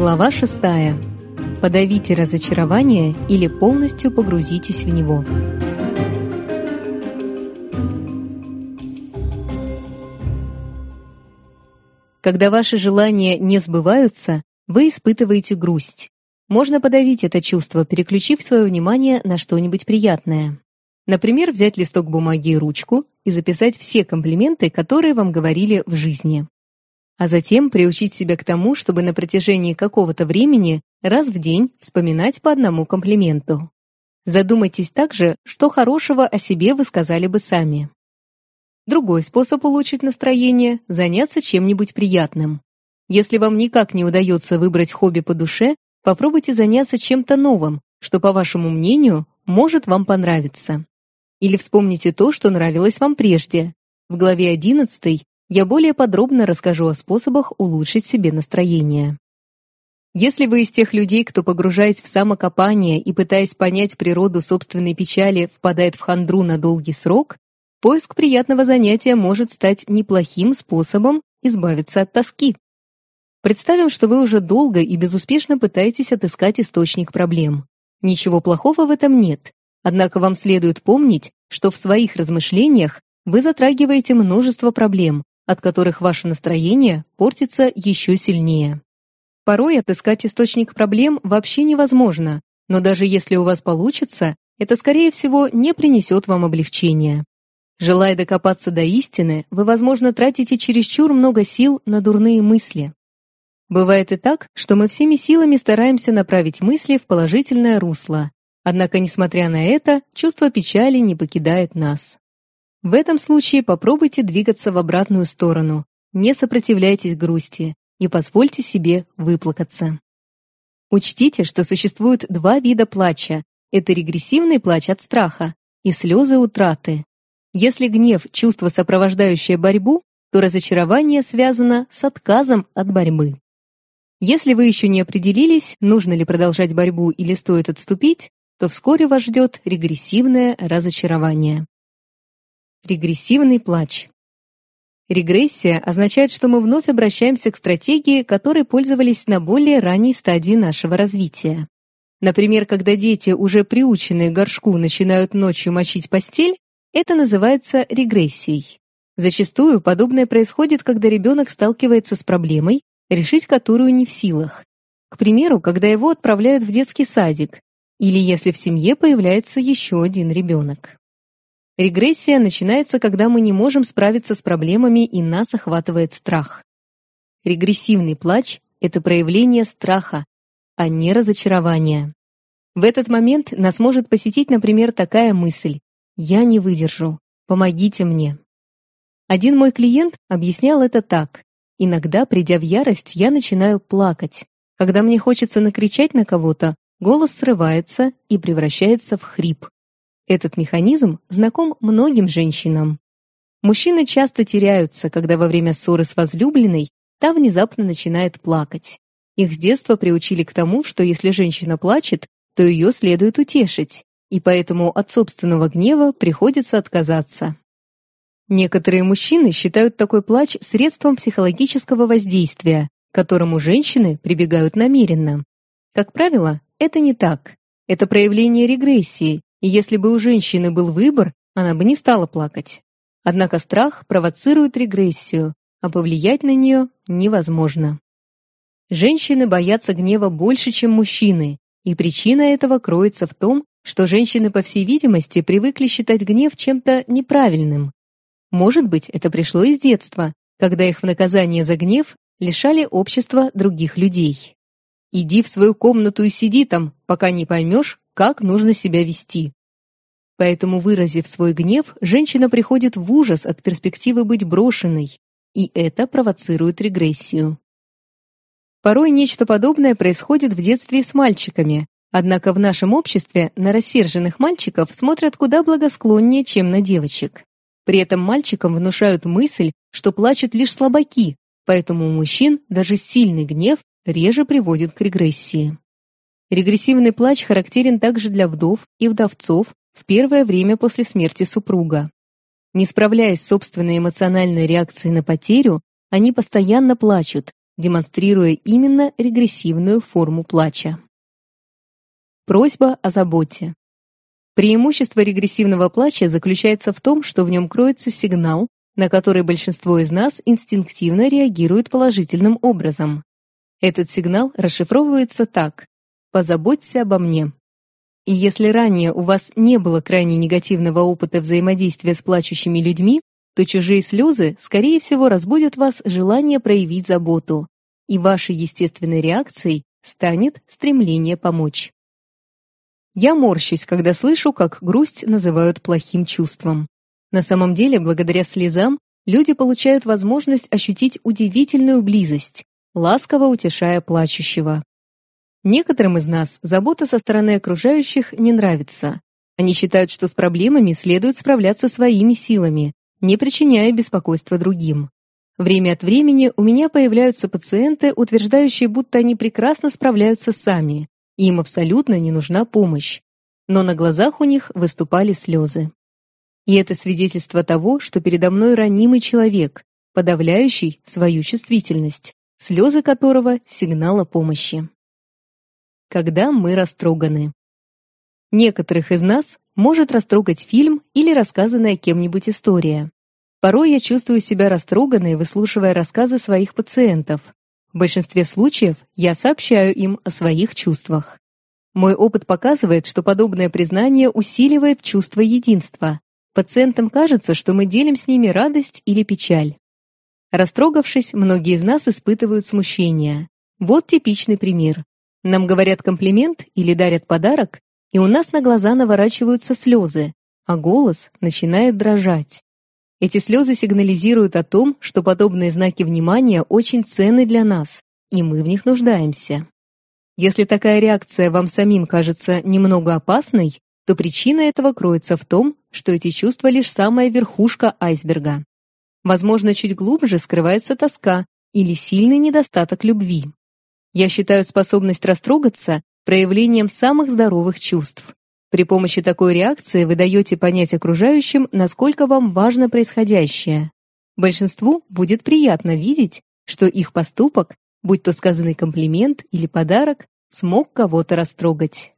Глава 6. Подавите разочарование или полностью погрузитесь в него. Когда ваши желания не сбываются, вы испытываете грусть. Можно подавить это чувство, переключив свое внимание на что-нибудь приятное. Например, взять листок бумаги и ручку и записать все комплименты, которые вам говорили в жизни а затем приучить себя к тому, чтобы на протяжении какого-то времени раз в день вспоминать по одному комплименту. Задумайтесь также, что хорошего о себе вы сказали бы сами. Другой способ улучшить настроение – заняться чем-нибудь приятным. Если вам никак не удается выбрать хобби по душе, попробуйте заняться чем-то новым, что, по вашему мнению, может вам понравиться. Или вспомните то, что нравилось вам прежде. В главе 11 я более подробно расскажу о способах улучшить себе настроение. Если вы из тех людей, кто, погружаясь в самокопание и пытаясь понять природу собственной печали, впадает в хандру на долгий срок, поиск приятного занятия может стать неплохим способом избавиться от тоски. Представим, что вы уже долго и безуспешно пытаетесь отыскать источник проблем. Ничего плохого в этом нет. Однако вам следует помнить, что в своих размышлениях вы затрагиваете множество проблем, от которых ваше настроение портится еще сильнее. Порой отыскать источник проблем вообще невозможно, но даже если у вас получится, это, скорее всего, не принесет вам облегчения. Желая докопаться до истины, вы, возможно, тратите чересчур много сил на дурные мысли. Бывает и так, что мы всеми силами стараемся направить мысли в положительное русло. Однако, несмотря на это, чувство печали не покидает нас. В этом случае попробуйте двигаться в обратную сторону, не сопротивляйтесь грусти и позвольте себе выплакаться. Учтите, что существует два вида плача. Это регрессивный плач от страха и слезы утраты. Если гнев – чувство, сопровождающее борьбу, то разочарование связано с отказом от борьбы. Если вы еще не определились, нужно ли продолжать борьбу или стоит отступить, то вскоре вас ждет регрессивное разочарование. Регрессивный плач. Регрессия означает, что мы вновь обращаемся к стратегии, которой пользовались на более ранней стадии нашего развития. Например, когда дети, уже приученные к горшку, начинают ночью мочить постель, это называется регрессией. Зачастую подобное происходит, когда ребенок сталкивается с проблемой, решить которую не в силах. К примеру, когда его отправляют в детский садик, или если в семье появляется еще один ребенок. Регрессия начинается, когда мы не можем справиться с проблемами и нас охватывает страх. Регрессивный плач — это проявление страха, а не разочарования. В этот момент нас может посетить, например, такая мысль «Я не выдержу, помогите мне». Один мой клиент объяснял это так. «Иногда, придя в ярость, я начинаю плакать. Когда мне хочется накричать на кого-то, голос срывается и превращается в хрип. Этот механизм знаком многим женщинам. Мужчины часто теряются, когда во время ссоры с возлюбленной та внезапно начинает плакать. Их с детства приучили к тому, что если женщина плачет, то ее следует утешить, и поэтому от собственного гнева приходится отказаться. Некоторые мужчины считают такой плач средством психологического воздействия, к которому женщины прибегают намеренно. Как правило, это не так. Это проявление регрессии, если бы у женщины был выбор, она бы не стала плакать. Однако страх провоцирует регрессию, а повлиять на нее невозможно. Женщины боятся гнева больше, чем мужчины, и причина этого кроется в том, что женщины, по всей видимости, привыкли считать гнев чем-то неправильным. Может быть, это пришло из детства, когда их в наказание за гнев лишали общества других людей. «Иди в свою комнату и сиди там, пока не поймешь, как нужно себя вести. Поэтому, выразив свой гнев, женщина приходит в ужас от перспективы быть брошенной, и это провоцирует регрессию. Порой нечто подобное происходит в детстве с мальчиками, однако в нашем обществе на рассерженных мальчиков смотрят куда благосклоннее, чем на девочек. При этом мальчикам внушают мысль, что плачут лишь слабаки, поэтому у мужчин даже сильный гнев реже приводит к регрессии. Регрессивный плач характерен также для вдов и вдовцов в первое время после смерти супруга. Не справляясь с собственной эмоциональной реакцией на потерю, они постоянно плачут, демонстрируя именно регрессивную форму плача. Просьба о заботе. Преимущество регрессивного плача заключается в том, что в нем кроется сигнал, на который большинство из нас инстинктивно реагирует положительным образом. Этот сигнал расшифровывается так позаботься обо мне. И если ранее у вас не было крайне негативного опыта взаимодействия с плачущими людьми, то чужие слезы, скорее всего, разбудят вас желание проявить заботу, и вашей естественной реакцией станет стремление помочь. Я морщусь, когда слышу, как грусть называют плохим чувством. На самом деле, благодаря слезам, люди получают возможность ощутить удивительную близость, ласково утешая плачущего. Некоторым из нас забота со стороны окружающих не нравится. Они считают, что с проблемами следует справляться своими силами, не причиняя беспокойства другим. Время от времени у меня появляются пациенты, утверждающие, будто они прекрасно справляются сами, и им абсолютно не нужна помощь. Но на глазах у них выступали слезы. И это свидетельство того, что передо мной ранимый человек, подавляющий свою чувствительность, слезы которого – сигнал о помощи когда мы растроганы. Некоторых из нас может растрогать фильм или рассказанная кем-нибудь история. Порой я чувствую себя растроганной, выслушивая рассказы своих пациентов. В большинстве случаев я сообщаю им о своих чувствах. Мой опыт показывает, что подобное признание усиливает чувство единства. Пациентам кажется, что мы делим с ними радость или печаль. Растрогавшись, многие из нас испытывают смущение. Вот типичный пример. Нам говорят комплимент или дарят подарок, и у нас на глаза наворачиваются слезы, а голос начинает дрожать. Эти слезы сигнализируют о том, что подобные знаки внимания очень ценны для нас, и мы в них нуждаемся. Если такая реакция вам самим кажется немного опасной, то причина этого кроется в том, что эти чувства лишь самая верхушка айсберга. Возможно, чуть глубже скрывается тоска или сильный недостаток любви. Я считаю способность растрогаться проявлением самых здоровых чувств. При помощи такой реакции вы даете понять окружающим, насколько вам важно происходящее. Большинству будет приятно видеть, что их поступок, будь то сказанный комплимент или подарок, смог кого-то растрогать.